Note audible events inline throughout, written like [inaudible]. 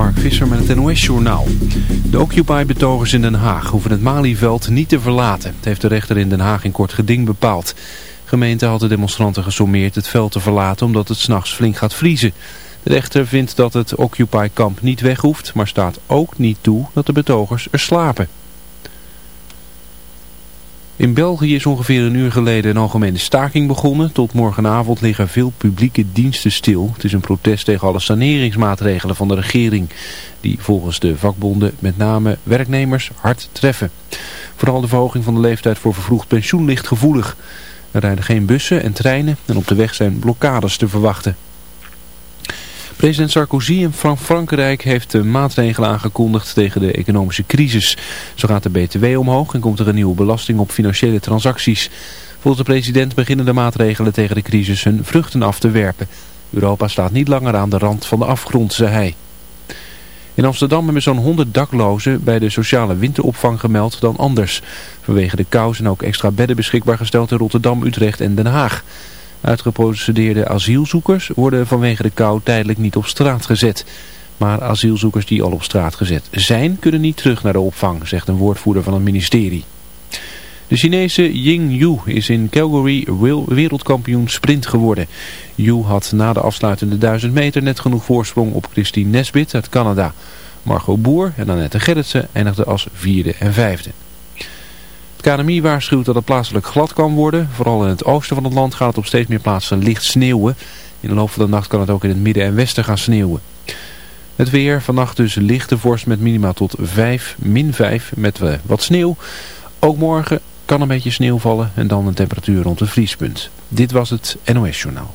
Mark Visser met het NOS-journaal. De Occupy-betogers in Den Haag hoeven het Malieveld niet te verlaten. Het heeft de rechter in Den Haag in kort geding bepaald. Gemeente had de demonstranten gesommeerd het veld te verlaten omdat het s'nachts flink gaat vriezen. De rechter vindt dat het Occupy-kamp niet weg hoeft, maar staat ook niet toe dat de betogers er slapen. In België is ongeveer een uur geleden een algemene staking begonnen. Tot morgenavond liggen veel publieke diensten stil. Het is een protest tegen alle saneringsmaatregelen van de regering. Die volgens de vakbonden met name werknemers hard treffen. Vooral de verhoging van de leeftijd voor vervroegd pensioen ligt gevoelig. Er rijden geen bussen en treinen en op de weg zijn blokkades te verwachten. President Sarkozy van Frankrijk heeft maatregelen aangekondigd tegen de economische crisis. Zo gaat de BTW omhoog en komt er een nieuwe belasting op financiële transacties. Volgens de president beginnen de maatregelen tegen de crisis hun vruchten af te werpen. Europa staat niet langer aan de rand van de afgrond, zei hij. In Amsterdam hebben zo'n 100 daklozen bij de sociale winteropvang gemeld dan anders. Vanwege de kou zijn ook extra bedden beschikbaar gesteld in Rotterdam, Utrecht en Den Haag. Uitgeprocedeerde asielzoekers worden vanwege de kou tijdelijk niet op straat gezet. Maar asielzoekers die al op straat gezet zijn, kunnen niet terug naar de opvang, zegt een woordvoerder van het ministerie. De Chinese Ying Yu is in Calgary wereldkampioen sprint geworden. Yu had na de afsluitende 1000 meter net genoeg voorsprong op Christine Nesbit uit Canada. Margot Boer en Annette Gerritsen eindigden als vierde en vijfde. Het KNMI waarschuwt dat het plaatselijk glad kan worden. Vooral in het oosten van het land gaat het op steeds meer plaatsen licht sneeuwen. In de loop van de nacht kan het ook in het midden en westen gaan sneeuwen. Het weer, vannacht dus lichte vorst met minima tot 5, min 5 met eh, wat sneeuw. Ook morgen kan een beetje sneeuw vallen en dan een temperatuur rond het vriespunt. Dit was het NOS Journaal.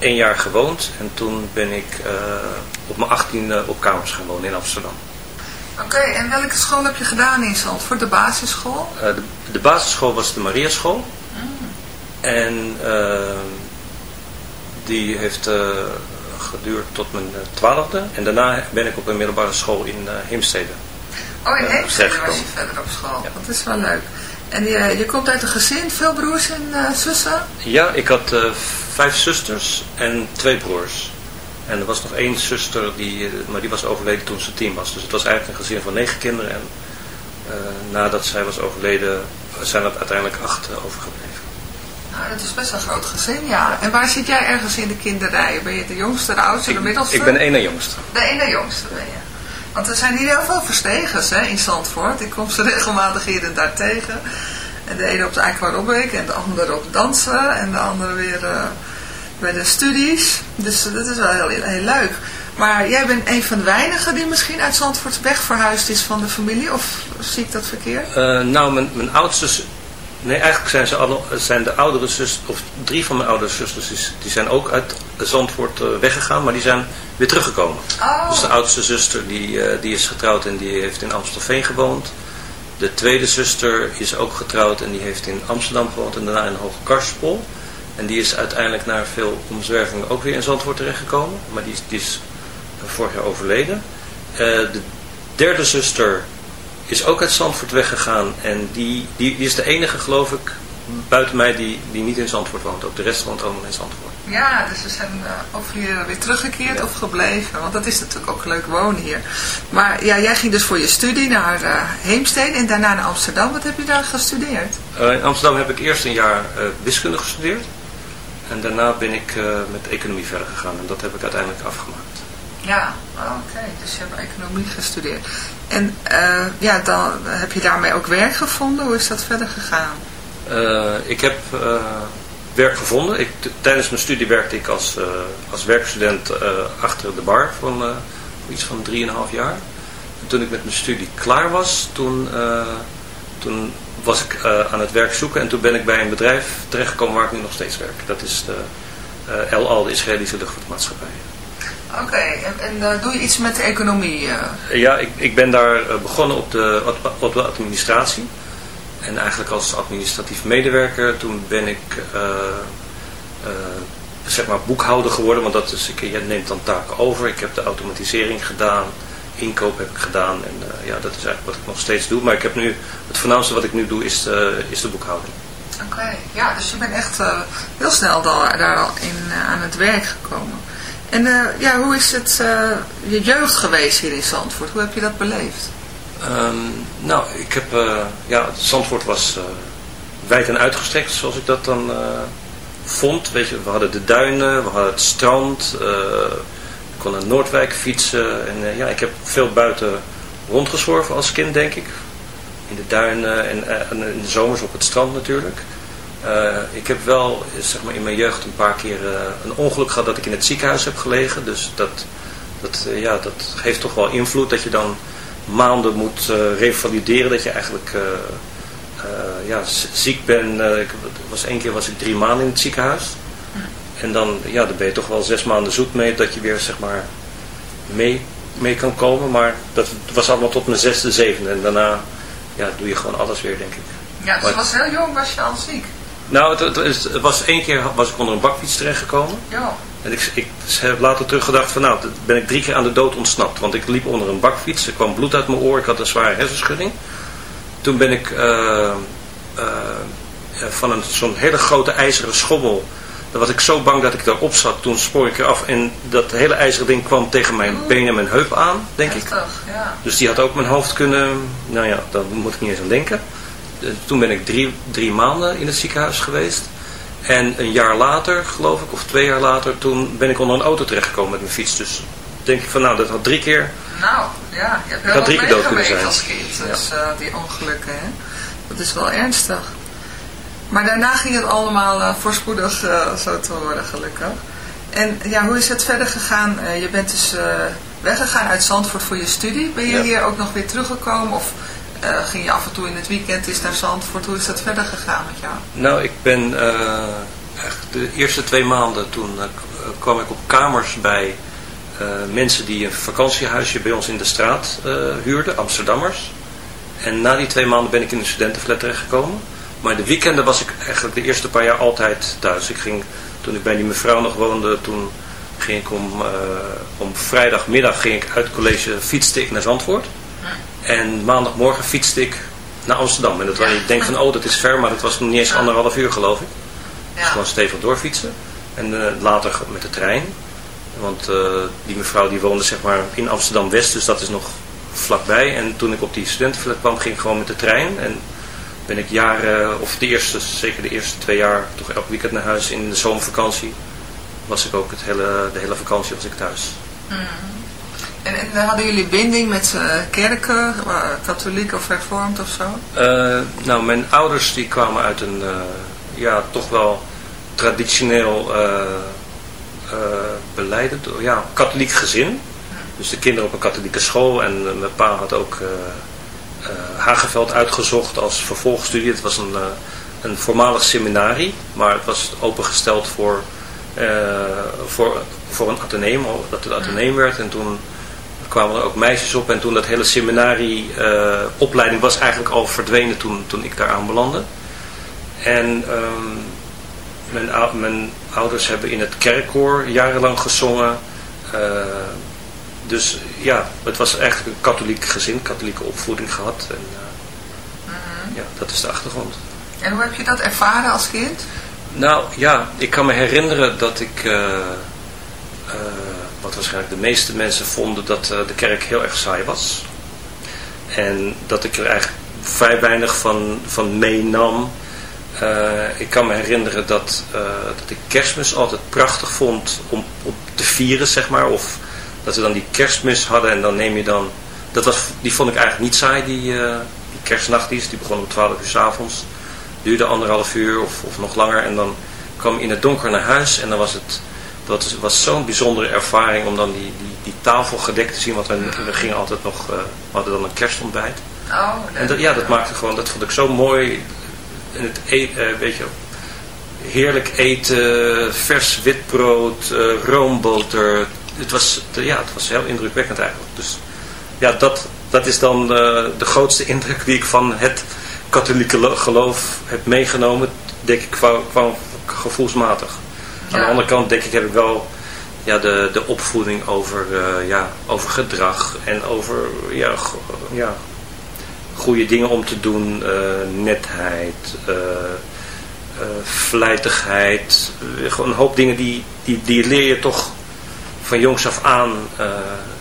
één jaar gewoond en toen ben ik uh, op mijn 18e op kamers gaan wonen in Amsterdam. Oké, en welke school heb je gedaan in Zandvoort? De basisschool? de, de, basisschool was de Mariaschool. Mm. En ehm, die heeft geduurd tot mijn twaalfde. En daarna ben ik op een middelbare school in Heemstede. Oh, in Heemstede was je verder op school. Dat is wel leuk. En je, je komt uit een gezin, veel broers en zussen? Ja, ik had vijf zusters en twee broers. En er was nog één zuster, die, eh, maar die was overleden toen ze tien was. Dus het was eigenlijk een gezin van negen kinderen. En uh, nadat zij was overleden, zijn er uiteindelijk acht overgebleven. Nou, dat is best een groot gezin, ja. En waar zit jij ergens in de kinderrij? Ben je de jongste, de oudste, de middelste? Ik ben de ene jongste. De ene jongste ben je. Want er zijn hier heel veel verstegers hè, in Zandvoort. Ik kom ze [laughs] regelmatig hier en daar tegen. En de ene op de aquarobic en de andere op dansen. En de andere weer uh, bij de studies. Dus dat is wel heel, heel leuk. Maar jij bent een van de weinigen die misschien uit Zandvoort weg verhuisd is van de familie. Of zie ik dat verkeerd? Uh, nou, mijn, mijn oudste... Nee, eigenlijk zijn, ze alle, zijn de oudere zusters, of drie van mijn oudere zusters, die zijn ook uit Zandvoort weggegaan, maar die zijn weer teruggekomen. Oh. Dus de oudste zuster die, die is getrouwd en die heeft in Amstelveen gewoond. De tweede zuster is ook getrouwd en die heeft in Amsterdam gewoond en daarna in Hoge Karspel. En die is uiteindelijk na veel omzwervingen ook weer in Zandvoort terechtgekomen. Maar die, die is vorig jaar overleden. Uh, de derde zuster is ook uit Zandvoort weggegaan. En die, die, die, is de enige, geloof ik, buiten mij die, die niet in Zandvoort woont. Ook de rest woont allemaal in Zandvoort. Ja, dus ze zijn uh, of hier weer teruggekeerd of gebleven. Want dat is natuurlijk ook leuk wonen hier. Maar ja, jij ging dus voor je studie naar uh, Heemstede en daarna naar Amsterdam. Wat heb je daar gestudeerd? In Amsterdam heb ik eerst een jaar wiskunde gestudeerd. En daarna ben ik met economie verder gegaan. En dat heb ik uiteindelijk afgemaakt. Ja, oké. Dus je hebt economie gestudeerd. En ja, dan heb je daarmee ook werk gevonden. Hoe is dat verder gegaan? ik heb werk gevonden. Ik, tijdens mijn studie werkte ik als, als werkstudent achter de bar van iets van 3,5 jaar. En toen ik met mijn studie klaar was, toen, toen was ik aan het werk zoeken en toen ben ik bij een bedrijf terechtgekomen waar ik nu nog steeds werk. Dat is de El Al, de Israëlische luchtvaartmaatschappij. Oké, en, en doe je iets met de economie? Ja, ik, ik ben daar begonnen op de, op de administratie. En eigenlijk als administratief medewerker, toen ben ik uh, uh, zeg maar boekhouder geworden. Want dat is, ik, je neemt dan taken over. Ik heb de automatisering gedaan. Inkoop heb ik gedaan. En uh, ja, dat is eigenlijk wat ik nog steeds doe. Maar ik heb nu, het voornaamste wat ik nu doe is, is de boekhouding. Oké, ja, dus je bent echt heel snel daar, daar al in, aan het werk gekomen. En ja, hoe is het je jeugd geweest hier in Zandvoort? Hoe heb je dat beleefd? Um, nou, ik heb, ja, Zandvoort was wijd en uitgestrekt, zoals ik dat dan vond. Weet je, we hadden de duinen, we hadden het strand, kon naar Noordwijk fietsen. En ja, ik heb veel buiten rondgezworven als kind, denk ik. In de duinen en, en in de zomers op het strand natuurlijk. ik heb wel, zeg maar, in mijn jeugd een paar keer een ongeluk gehad dat ik in het ziekenhuis heb gelegen. Dus dat, dat, ja, dat heeft toch wel invloed dat je dan maanden moet revalideren. Dat je eigenlijk ja, ziek bent. ik, was, één keer was ik drie maanden in het ziekenhuis. En dan, ja, dan ben je toch wel zes maanden zoet mee dat je weer zeg maar mee, mee kan komen. Maar dat was allemaal tot mijn zesde, zevende. En daarna ja, doe je gewoon alles weer, denk ik. Ja, dus was heel jong, was je al ziek? Nou, het, het, het, was één keer was ik onder een bakfiets terechtgekomen. Ja. En ik, ik heb later teruggedacht van nou, ben ik drie keer aan de dood ontsnapt. Want ik liep onder een bakfiets, er kwam bloed uit mijn oor, ik had een zware hersenschudding. Toen ben ik uh, uh, van een, zo'n hele grote ijzeren schommel, daar was ik zo bang dat ik daarop zat. Toen spoor ik eraf en dat hele ijzeren ding kwam tegen mijn been en mijn heup aan, denk ik. Ja. Dus die had ook mijn hoofd kunnen, nou ja, daar moet ik niet eens aan denken. Toen ben ik drie, drie maanden in het ziekenhuis geweest. En een jaar later, geloof ik, of twee jaar later, toen ben ik onder een auto terechtgekomen met mijn fiets. Dus denk ik van, nou, dat had drie keer... Nou, ja, je hebt wel drie keer dood kunnen zijn. als kind. Dus ja. uh, die ongelukken, hè. Dat is wel ernstig. Maar daarna ging het allemaal uh, voorspoedig uh, zo te worden, gelukkig. En ja, hoe is het verder gegaan? je bent dus weggegaan uit Zandvoort voor je studie. Ben je ja. hier ook nog weer teruggekomen? Of uh, ging je af en toe in het weekend eens naar Zandvoort. Hoe is dat verder gegaan met jou? Nou, ik ben uh, de eerste twee maanden toen uh, kwam ik op kamers bij mensen die een vakantiehuisje bij ons in de straat huurden, Amsterdammers. En na die twee maanden ben ik in een studentenflat terechtgekomen. Maar de weekenden was ik eigenlijk de eerste paar jaar altijd thuis. Ik ging, toen ik bij die mevrouw nog woonde, toen ging ik om, uh, om vrijdagmiddag ging ik uit het college fietste ik naar Zandvoort. En maandagmorgen fietste ik naar Amsterdam. En dat was, ik denk van, oh dat is ver, maar dat was nog niet eens anderhalf uur geloof ik. Dus gewoon stevig doorfietsen. En uh, later met de trein. Want uh, die mevrouw die woonde zeg maar in Amsterdam-West, dus dat is nog vlakbij. En toen ik op die studentenflat kwam, ging ik gewoon met de trein. En ben ik jaren, of de eerste, zeker de eerste twee jaar, toch elk weekend naar huis. In de zomervakantie was ik ook het hele, de hele vakantie was ik thuis. Mm. En, en, hadden jullie binding met uh, kerken, uh, katholiek of hervormd of zo? Uh, nou, mijn ouders die kwamen uit een, ja, toch wel traditioneel beleidend, ja, katholiek gezin. Dus de kinderen op een katholieke school en mijn pa had ook Hageveld uitgezocht als vervolgstudie. Het was een, een voormalig seminarie, maar het was opengesteld voor, voor, voor een ateneum, dat het ateneum werd. En toen kwamen er ook meisjes op. En toen dat hele seminarie-opleiding was eigenlijk al verdwenen toen, toen ik daar aan belandde. En um, mijn, ouders hebben in het kerkkoor jarenlang gezongen. Uh, dus ja, het was eigenlijk een katholiek gezin, katholieke opvoeding gehad. En, uh, ja, dat is de achtergrond. En hoe heb je dat ervaren als kind? Nou ja, ik kan me herinneren dat ik... Uh, wat waarschijnlijk de meeste mensen vonden dat de kerk heel erg saai was. En dat ik er eigenlijk vrij weinig van, van meenam. Uh, ik kan me herinneren dat, uh, dat ik kerstmis altijd prachtig vond om, om te vieren, zeg maar. Of dat we dan die kerstmis hadden en dan neem je dan... Dat was, die vond ik eigenlijk niet saai, die, die kerstnachtdienst. Die begon om 12 uur s avonds. Duurde anderhalf uur of, of nog langer. En dan kwam in het donker naar huis en dan was het dat was zo'n bijzondere ervaring om dan die, die, die, tafel gedekt te zien. Want we, we gingen altijd nog, uh, we hadden dan een kerstontbijt. Oh, en dat, ja, dat maakte gewoon, dat vond ik zo mooi. En het eten, uh, weet je, heerlijk eten, vers witbrood, uh, roomboter. Het was, ja, het was heel indrukwekkend eigenlijk. Dus ja, dat, dat is dan de grootste indruk die ik van het katholieke geloof heb meegenomen. Denk ik, qua, qua gevoelsmatig. Aan de andere kant denk ik heb ik wel ja, de, de opvoeding over, uh, ja, over gedrag en over ja, ja, goede dingen om te doen, uh, netheid, uh, vlijtigheid, gewoon een hoop dingen die, die, die leer je toch van jongs af aan.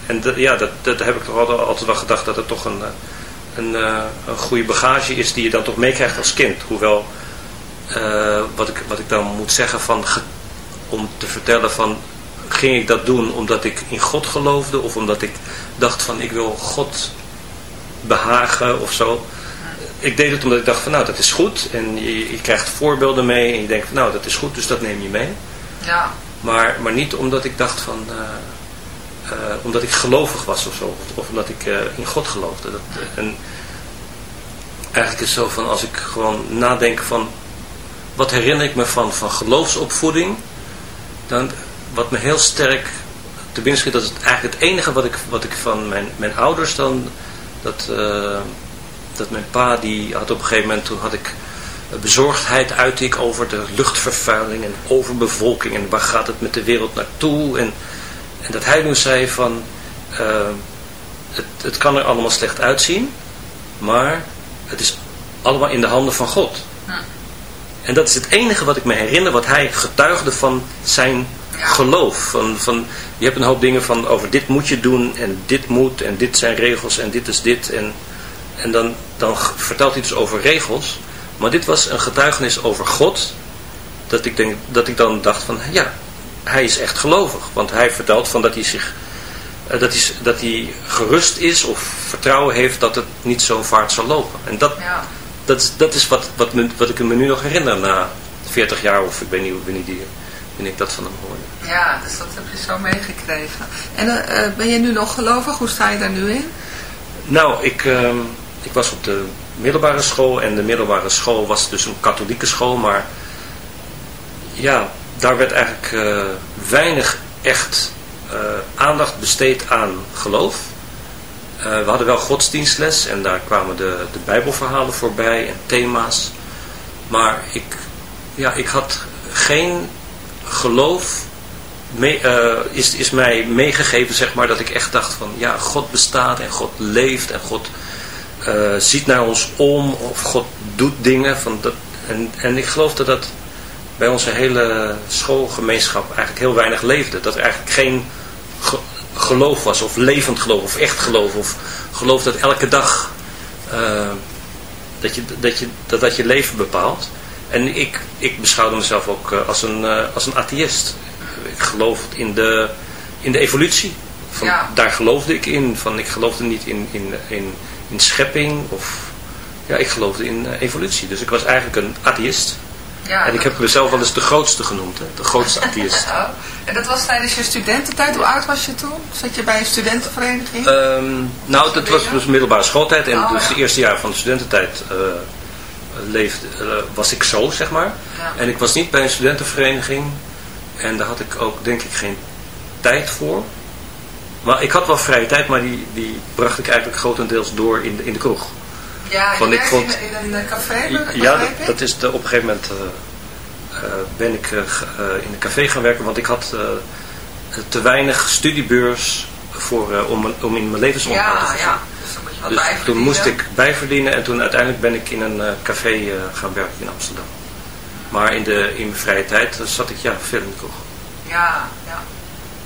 en dat, ja, dat, dat heb ik toch altijd, wel gedacht dat het toch een, een, een goede bagage is die je dan toch meekrijgt als kind. Hoewel, wat, ik, wat ik dan moet zeggen van om te vertellen van, ging ik dat doen omdat ik in God geloofde of omdat ik dacht van ik wil God behagen of zo. Ik deed het omdat ik dacht van nou dat is goed en je, krijgt voorbeelden mee en je denkt nou dat is goed dus dat neem je mee. Ja. Maar, maar niet omdat ik dacht van, uh, uh, omdat ik gelovig was of zo of, omdat ik uh, in God geloofde. Dat, en eigenlijk is zo van als ik gewoon nadenk van wat herinner ik me van, van geloofsopvoeding dan wat me heel sterk te binnen schiet, dat is eigenlijk het enige wat ik, wat ik van mijn, mijn ouders dan, dat, dat mijn pa die had op een gegeven moment, toen had ik bezorgdheid uit ik over de luchtvervuiling en overbevolking en waar gaat het met de wereld naartoe en, en dat hij nu zei van uh, het, het kan er allemaal slecht uitzien, maar het is allemaal in de handen van God. En dat is het enige wat ik me herinner, wat hij getuigde van zijn geloof. Van, van, je hebt een hoop dingen van over dit moet je doen en dit moet en dit zijn regels en dit is dit. En, en dan, dan vertelt hij dus over regels. Maar dit was een getuigenis over God. Dat ik, denk, dat ik dan dacht van ja, hij is echt gelovig. Want hij vertelt van dat hij zich eh, dat, hij, dat hij gerust is of vertrouwen heeft dat het niet zo vaart zal lopen. En dat, ja dat, dat is wat, wat, me, wat ik me nu nog herinner na 40 jaar of ik weet niet wanneer, die, wanneer ik dat van hem hoorde. Ja, dus dat heb je zo meegekregen. En uh, ben je nu nog gelovig? Hoe sta je daar nu in? Nou, ik, uh, ik was op de middelbare school en de middelbare school was dus een katholieke school, maar ja, daar werd eigenlijk uh, weinig echt aandacht besteed aan geloof. we hadden wel godsdienstles en daar kwamen de, de bijbelverhalen voorbij en thema's. Maar ik, ja, ik had geen geloof mee, is, is mij meegegeven, zeg maar, dat ik echt dacht van, ja, God bestaat en God leeft en God ziet naar ons om of God doet dingen. Van dat, en, en ik geloof dat dat bij onze hele schoolgemeenschap eigenlijk heel weinig leefde. Dat er eigenlijk geen geloof was, of levend geloof, of echt geloof, of geloof dat elke dag uh, dat, je, dat, je, dat, dat je leven bepaalt. En ik, ik beschouwde mezelf ook uh, als, een, als een atheïst. Ik geloof in de, in de evolutie. Van, ja. Daar geloofde ik in. Van, ik geloofde niet in, in, in, in schepping. Of, ja, ik geloofde in evolutie. Dus ik was eigenlijk een atheïst. Ja, en ik heb mezelf wel eens de grootste genoemd, hè? de grootste atheïst. [laughs] oh. En dat was tijdens je studententijd, hoe oud was je toen? Zat je bij een studentenvereniging? Um, nou, dat was dus middelbare schooltijd en oh, dus ja. de eerste jaar van de studententijd uh, leefde, uh, was ik zo, zeg maar. Ja. En ik was niet bij een studentenvereniging en daar had ik ook denk ik geen tijd voor. Maar ik had wel vrije tijd, maar die, die bracht ik eigenlijk grotendeels door in de, in de kroeg. Ja, ik vond, in, een café? Ja, dat, dat, is de, op een gegeven moment uh, uh, ben ik uh, in een café gaan werken, want ik had te weinig studiebeurs voor, om, om in mijn levensonderhoud ja, te voorzien. Ja, dus, dus toen moest ik bijverdienen en toen uiteindelijk ben ik in een café gaan werken in Amsterdam. Maar in, de, in mijn vrije tijd zat ik ja, veel in de kroeg. Ja, ja.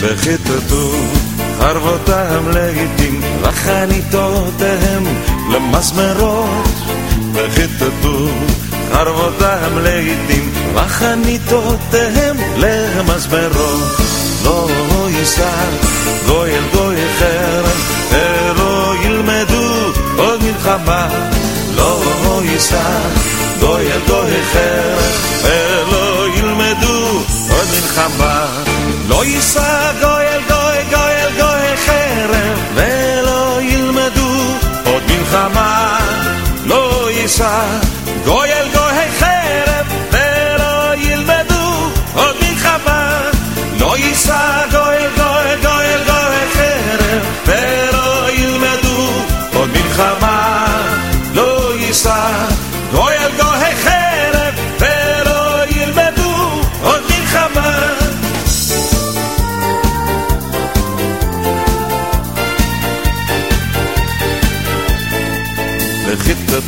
וחיטטו חרבותם לעתים וחניתותיהם למסמרות וחיטטו חרבותם לעתים וחניתותיהם למסמרות לא יישא גוי אל גוי חרם ולא ילמדו עוד מלחמה לא יישא גוי אל גוי חרם ולא ילמדו עוד מלחמה לא יישא גוי אל גוי גוי אל גוי חרם ולא ילמדו עוד מלחמה לא יישא גוי אל גוי חרם ולא ילמדו עוד מלחמה לא יישא גוי אל גוי גוי אל גוי חרם ולא ילמדו עוד מלחמה לא יישא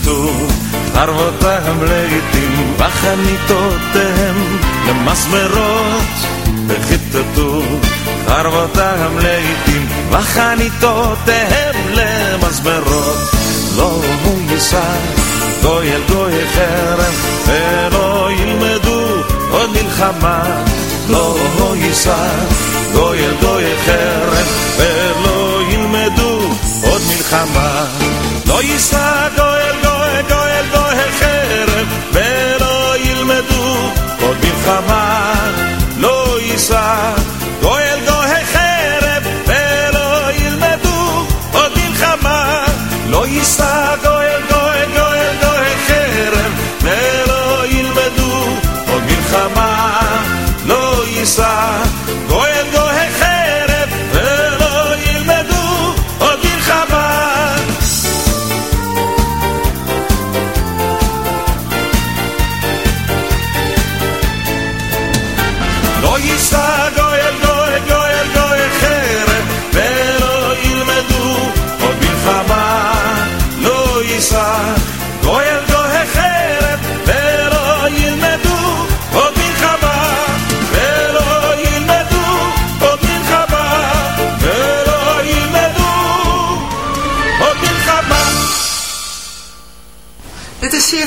וחיטטו חרבותם לעתים בחניתותיהם למסמרות וחיטטו חרבותם לעתים בחניתותיהם למסמרות לא יישא גוי אל גוי חרם ולא ילמדו עוד מלחמה לא יישא גוי אל גוי חרם ולא ילמדו עוד מלחמה לא יישא גוי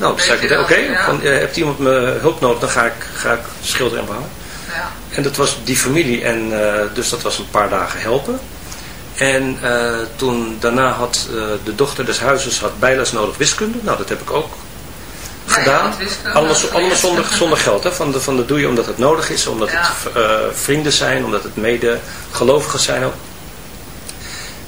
nou, dan zei ik, oké, okay, ja. hebt iemand me hulp nodig, dan ga ik, ga ik schilderen en behangen. Ja. En dat was die familie, en dus dat was een paar dagen helpen. En uh, toen daarna had uh, de dochter des huizes had bijles nodig wiskunde. Nou, dat heb ik ook gedaan. Allemaal, allemaal zonder, zonder geld. Hè? Van, de, van de doe je omdat het nodig is, omdat het vrienden zijn, omdat het mede gelovigen zijn ook.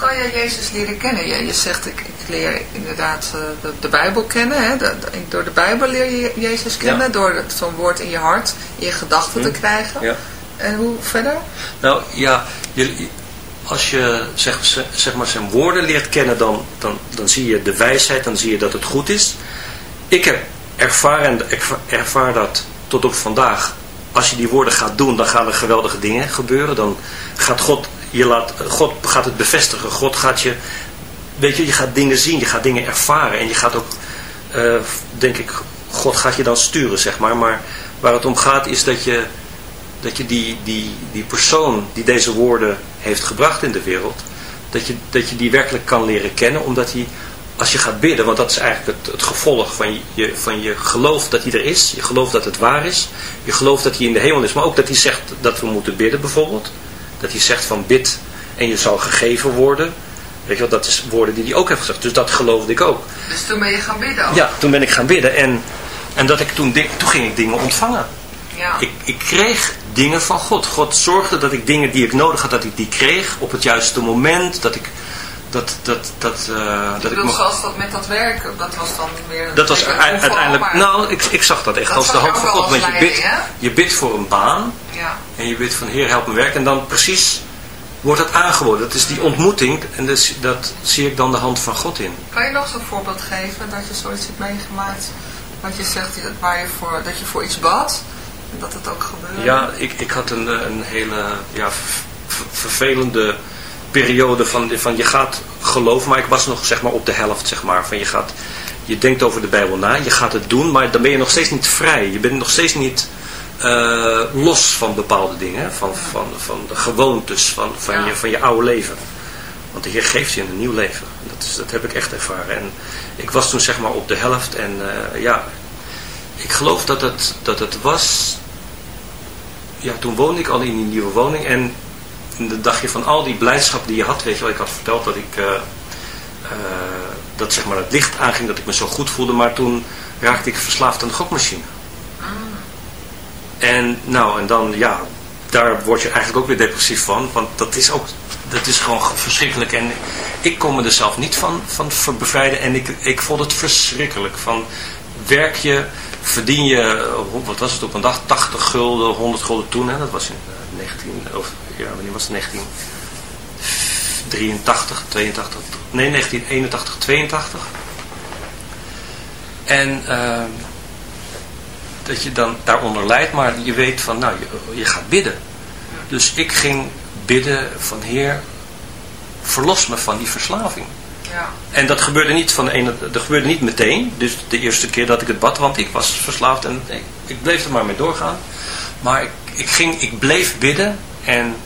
Kan je Jezus leren kennen? Je, je zegt, ik, ik leer inderdaad eh, de, de Bijbel kennen. Hè? De- de- door de Bijbel leer je Jezus kennen. Ja. Door zo'n woord in je hart, in je gedachten te Hm. krijgen. Ja. En hoe verder? Nou ja, je, als je zeg, zeg maar zijn woorden leert kennen, dan, dan, dan zie je de wijsheid, dan zie je dat het goed is. Ik heb ervaren, ervaar dat tot op vandaag. Als je die woorden gaat doen, dan gaan er geweldige dingen gebeuren. Dan gaat God, je laat, God gaat het bevestigen. God gaat je, weet je, je gaat dingen zien, je gaat dingen ervaren. En je gaat ook, eh, denk ik, God gaat je dan sturen, zeg maar. Maar waar het om gaat is dat je dat je die, die, die persoon die deze woorden heeft gebracht in de wereld, dat je, dat je die werkelijk kan leren kennen, omdat hij, als je gaat bidden, want dat is eigenlijk het, het gevolg van je, van je geloof dat hij er is, je geloof dat het waar is, je geloof dat hij in de hemel is, maar ook dat hij zegt dat we moeten bidden bijvoorbeeld, dat hij zegt van bid en je zal gegeven worden, weet je wel, dat is woorden die hij ook heeft gezegd, dus dat geloofde ik ook. Dus toen ben je gaan bidden ook. Ja, toen ben ik gaan bidden en, en dat ik toen, toen ging ik dingen ontvangen. Ja. Ik, ik kreeg dingen van God. God zorgde dat ik dingen die ik nodig had, dat ik die kreeg op het juiste moment. Dat ik, dat, dat, dat, eh, ik dat ik bedoel, zoals dat met dat werk, dat was dan weer... dat was uiteindelijk, nou, ik, ik zag dat echt Dat als de hand van God. Want je bidt, hè? je bidt voor een baan Ja. En je bidt van Heer help me werk. En dan precies wordt het aangeboden. Dat is die ontmoeting en dus, dat zie ik dan de hand van God in. Kan je nog zo'n voorbeeld geven dat je zoiets hebt meegemaakt? Wat je zegt waar je voor, dat je voor iets bad en dat het ook gebeurde? Ja, ik, ik had een, eh, een hele ja, vervelende periode van, van je gaat geloven, maar ik was nog zeg maar op de helft zeg maar. Van je, gaat, je denkt over de Bijbel na, je gaat het doen, maar dan ben je nog steeds niet vrij. Je bent nog steeds niet eh, los van bepaalde dingen, van, van, van de gewoontes van, van, Ja. je, van je oude leven. Want de Heer geeft je een nieuw leven. Dat, is, dat heb ik echt ervaren. En ik was toen zeg maar op de helft en eh, ja, ik geloof dat het, dat het was ja, toen woonde ik al in die nieuwe woning en dan dacht je van al die blijdschap die je had, weet je wel, ik had verteld dat ik, eh, dat zeg maar het licht aanging, dat ik me zo goed voelde, maar toen raakte ik verslaafd aan de gokmachine. En nou, en dan, ja, daar word je eigenlijk ook weer depressief van, want dat is ook, dat is gewoon verschrikkelijk en ik kon me er zelf niet van, van bevrijden en ik, ik vond het verschrikkelijk van, werk je, verdien je, eh, wat was het op een dag, 80 gulden, 100 gulden toen, hè? dat was in eh, 19, of ja, wanneer was het, 1983, 82, nee 1981, 82. En, ehm, dat je dan daaronder lijdt, maar je weet van, nou, je, je gaat bidden. Dus ik ging bidden van Heer, verlos me van die verslaving. Ja. En dat gebeurde niet van de ene, dat gebeurde niet meteen. Dus de eerste keer dat ik het bad, want ik was verslaafd en ik, ik bleef er maar mee doorgaan. Maar ik, ik, ging, ik bleef bidden en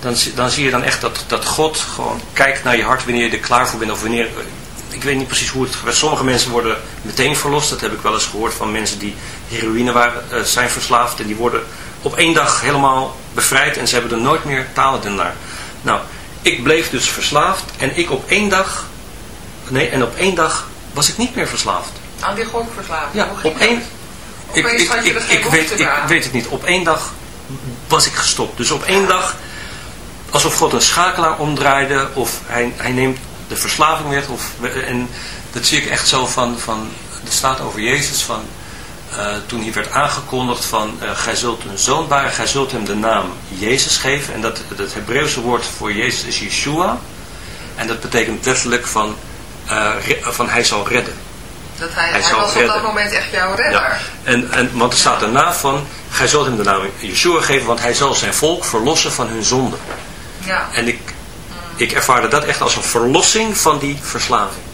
dan, zie- dan zie je dan echt dat, dat God gewoon kijkt naar je hart wanneer je er klaar voor bent. Of wanneer, ik weet niet precies hoe het gebeurt. Sommige mensen worden meteen verlost. Dat heb ik wel eens gehoord van mensen die heroïne waren, eh, zijn verslaafd. En die worden op één dag helemaal bevrijd en ze hebben er nooit meer talen naar. Nou, ik bleef dus verslaafd en ik op één dag, nee, en op één dag was ik niet meer verslaafd. Aan die gokverslaving. Ja, Hoe ging op één, ik, ik, ik, weet, ik weet het niet. Op één dag was ik gestopt. Dus op één dag, alsof God een schakelaar omdraaide, of hij, hij neemt de verslaving weg. Of, en dat zie ik echt zo van, van er staat over Jezus van, eh, toen hij werd aangekondigd van, eh, gij zult een zoon baren, gij zult hem de naam Jezus geven. En dat, het Hebreeuwse woord voor Jezus is Yeshua. En dat betekent letterlijk van, eh, van hij zal redden. Dat hij, Hij was op dat moment echt jouw redder. Ja, en, en, want er staat daarna van, gij zult hem de naam Yeshua geven, want hij zal zijn volk verlossen van hun zonde. Ja. En ik, ik ervaarde dat echt als een verlossing van die verslaving.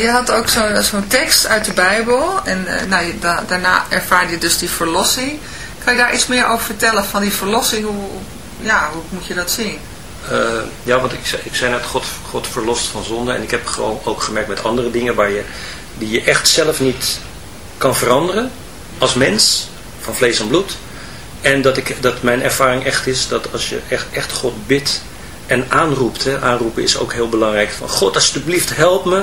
Je had ook zo- zo'n tekst uit de Bijbel. En eh, nou, daarna ervaarde je dus die verlossing. Kan je daar iets meer over vertellen van die verlossing? Hoe, ja, hoe moet je dat zien? Eh, ja, want ik, ik zei net, God, God verlost van zonde. En ik heb gewoon ook gemerkt met andere dingen waar je, die je echt zelf niet kan veranderen. Als mens, van vlees en bloed. En dat, ik, dat mijn ervaring echt is dat als je echt, echt God bidt en aanroept. Hè, aanroepen is ook heel belangrijk. Van God alsjeblieft help me.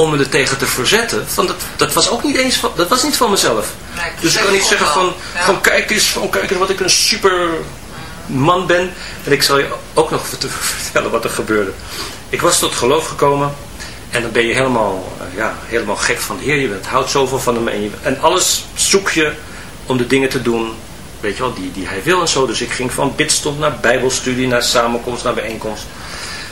om me er tegen te verzetten. Van dat, dat was ook niet eens van, dat was niet van mezelf. Nee, dus ik kan niet zeggen van, Ja. van kijk eens, van kijk eens wat ik een super man ben. En ik zal je ook nog vert- [laughs] vertellen wat er gebeurde. Ik was tot geloof gekomen. En dan ben je helemaal, eh, ja, helemaal gek van de Heer. Je bent, houdt zoveel van hem. En, je, en alles zoek je om de dingen te doen. Weet je wel, die, die hij wil en zo. Dus ik ging van bidstond naar bijbelstudie, naar samenkomst, naar bijeenkomst.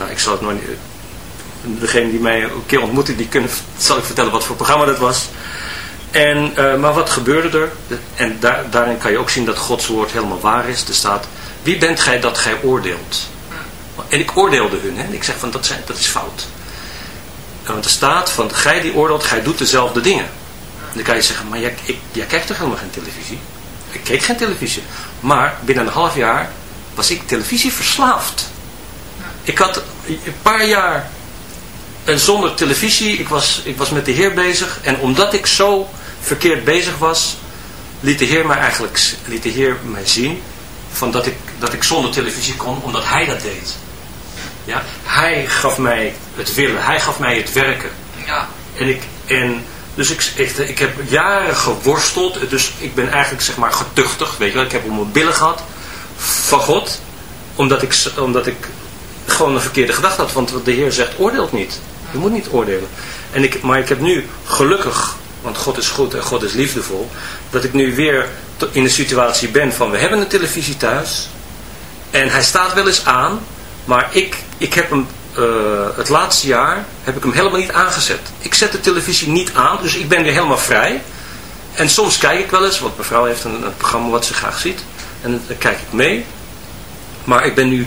nou ik zal het nog niet, degene die mij een keer ontmoette, die kunnen, zal ik vertellen wat voor programma dat was. En, eh, maar wat gebeurde er? En daar, daarin kan je ook zien dat Gods woord helemaal waar is. Er staat, wie bent gij dat gij oordeelt? En ik oordeelde hun. Hè? Ik zeg van, dat, zijn, dat is fout. En want er staat van, gij die oordeelt, gij doet dezelfde dingen. En dan kan je zeggen, maar jij, ik, jij kijkt toch helemaal geen televisie? Ik keek geen televisie. Maar binnen een half jaar was ik televisie verslaafd. Ik had een paar jaar en zonder televisie, ik was, ik was met de Heer bezig. En omdat ik zo verkeerd bezig was, liet de Heer mij eigenlijk liet de Heer mij zien van dat, ik, dat ik zonder televisie kon, omdat Hij dat deed. Ja? Hij gaf mij het willen, Hij gaf mij het werken. Ja. En ik, en dus ik, ik, ik heb jaren geworsteld, dus ik ben eigenlijk zeg maar getuchtig, weet je wel. Ik heb om mijn billen gehad van God, omdat ik, omdat ik gewoon een verkeerde gedachte had. Want de Heer zegt, oordeelt niet. Je moet niet oordelen. En ik, maar ik heb nu gelukkig, want God is goed en God is liefdevol, dat ik nu weer in de situatie ben van, we hebben een televisie thuis. En hij staat wel eens aan, maar ik, ik heb hem eh, het laatste jaar heb ik hem helemaal niet aangezet. Ik zet de televisie niet aan, dus ik ben weer helemaal vrij. En soms kijk ik wel eens, want mevrouw heeft een, een programma wat ze graag ziet. En dan kijk ik mee. Maar ik ben nu,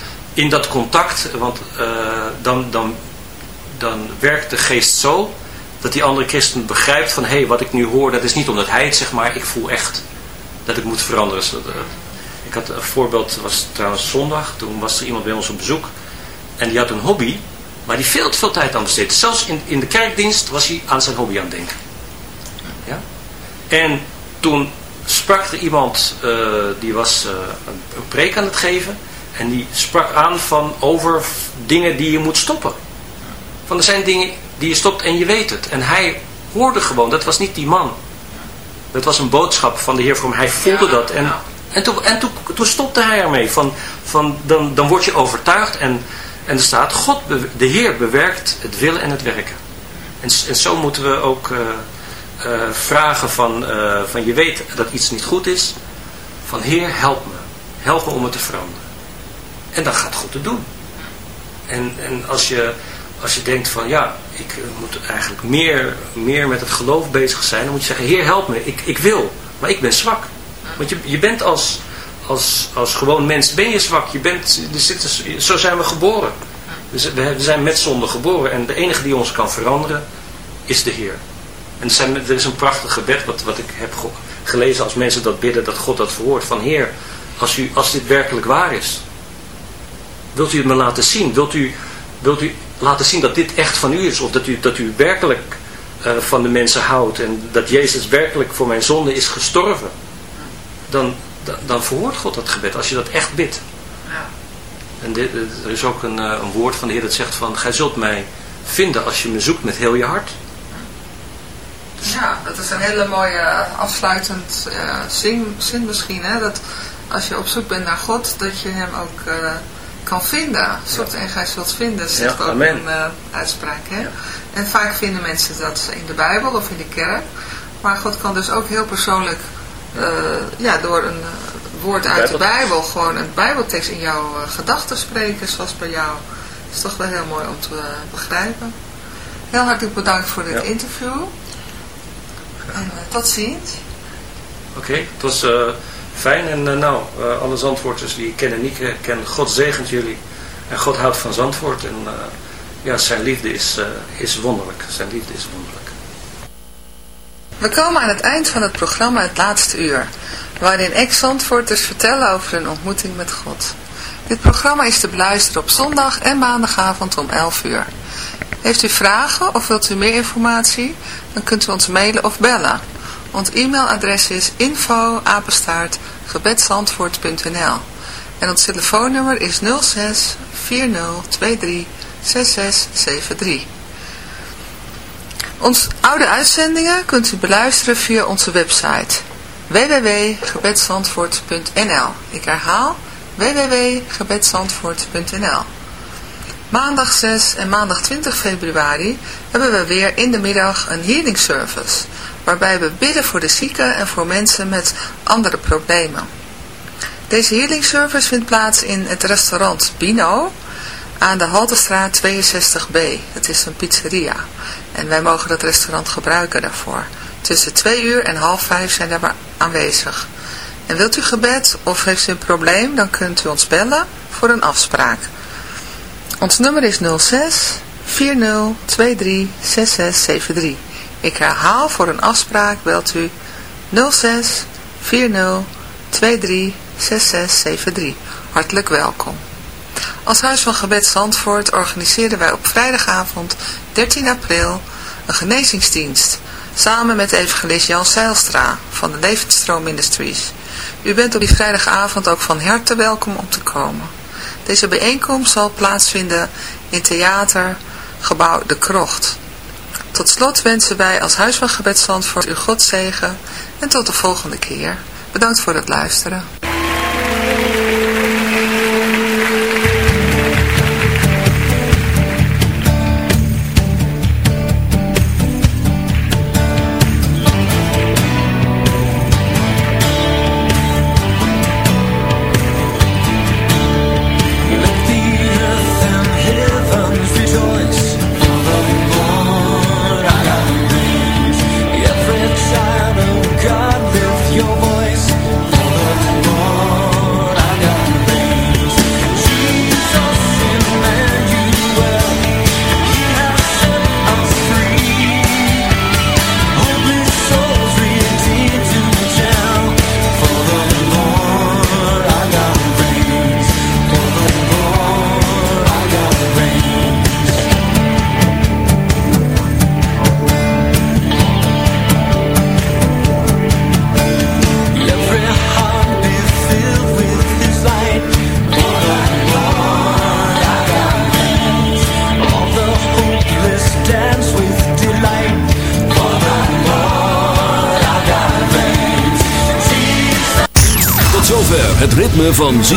in dat contact, want eh, dan, dan, dan werkt de geest zo dat die andere christen begrijpt van hé, hey, wat ik nu hoor, dat is niet omdat hij het zegt, maar ik voel echt dat ik moet veranderen. Eh, ik had een voorbeeld, was trouwens zondag, toen was er iemand bij ons op bezoek en die had een hobby, maar die veel te veel tijd aan besteedde. Zelfs in, in de kerkdienst was hij aan zijn hobby aan het denken. Ja? En toen sprak er iemand, eh, die was een, een preek aan het geven en die sprak aan van over dingen die je moet stoppen. Van er zijn dingen die je stopt en je weet het. En hij hoorde gewoon, dat was niet die man. Dat was een boodschap van de Heer voor hem. Hij voelde dat. En, en, toen, en toen, toen stopte hij ermee. Van, van, dan, dan word je overtuigd en, en er staat, God, de Heer bewerkt het willen en het werken. En, en zo moeten we ook eh, eh, vragen van, eh, van, je weet dat iets niet goed is. Van Heer, help me. Help me om het te veranderen. En dan gaat God het doen. En, en als, je, als je denkt van ja, ik eh, moet eigenlijk meer, meer met het geloof bezig zijn. Dan moet je zeggen, Heer help me, ik, ik wil, maar ik ben zwak. Want je, je bent als, als, als gewoon mens, ben je zwak. Je bent, er zit, zo zijn we geboren. We zijn met zonde geboren. En de enige die ons kan veranderen, is de Heer. En er, zijn, er is een prachtig gebed wat, wat ik heb ge- gelezen als mensen dat bidden, dat God dat verhoort. Van Heer, als, u, als dit werkelijk waar is, wilt u het me laten zien? Wilt u, wilt u laten zien dat dit echt van u is? Of dat u, dat u werkelijk eh, van de mensen houdt en dat Jezus werkelijk voor mijn zonde is gestorven? Dan, dan, dan verhoort God dat gebed, als je dat echt bidt. En dit, er is ook een, eh, een woord van de Heer dat zegt van, gij zult mij vinden als je me zoekt met heel je hart. Ja, dat is een hele mooie afsluitend eh, zin, zin misschien. Hè? Dat als je op zoek bent naar God, dat je hem ook kan vinden. Zoekt en gij zult vinden, zegt Ja, ook amen. een eh, uitspraak. Hè? Ja. En vaak vinden mensen dat in de Bijbel of in de kerk. Maar God kan dus ook heel persoonlijk, eh, ja, door een eh, woord uit de Bijbel. Gewoon een Bijbeltekst in jouw gedachten spreken, zoals bij jou. Dat is toch wel heel mooi om te begrijpen. Heel hartelijk bedankt voor dit Ja. interview. En eh, tot ziens. Oké, het was eh, fijn. En eh, nou, eh, alle Zandvoorters die ik ken en niet eh, ken, God zegent jullie. En God houdt van Zandvoort. En ja, zijn liefde is, is wonderlijk. Zijn liefde is wonderlijk. We komen aan het eind van het programma Het Laatste Uur, waarin ex-Zandvoorters vertellen over hun ontmoeting met God. Dit programma is te beluisteren op zondag en maandagavond om 11 uur. Heeft u vragen of wilt u meer informatie? Dan kunt u ons mailen of bellen. Ons e-mailadres is info en ons telefoonnummer is 06 4023 6673. Onze oude uitzendingen kunt u beluisteren via onze website www.gebedsandvoort.nl Ik herhaal www.gebedsandvoort.nl Maandag 6 en maandag 20 februari hebben we weer in de middag een healing service, waarbij we bidden voor de zieken en voor mensen met andere problemen. Deze healing service vindt plaats in het restaurant Bino aan de Haltestraat 62B. Het is een pizzeria en wij mogen dat restaurant gebruiken daarvoor. Tussen 2 uur en half 5 zijn we aanwezig. En wilt u gebed of heeft u een probleem, dan kunt u ons bellen voor een afspraak. Ons nummer is 06 40 23 6673. Ik herhaal voor een afspraak belt u 06 40 23 6673. Hartelijk welkom. Als Huis van Gebed Zandvoort organiseren wij op vrijdagavond 13 april een genezingsdienst. Samen met evangelist Jan Seilstra van de Levensstroom Ministries. U bent op die vrijdagavond ook van harte welkom om te komen. Deze bijeenkomst zal plaatsvinden in theatergebouw De Krocht. Tot slot wensen wij als Huis van Gebed Zandvoort u God zegen en tot de volgende keer. Bedankt voor het luisteren.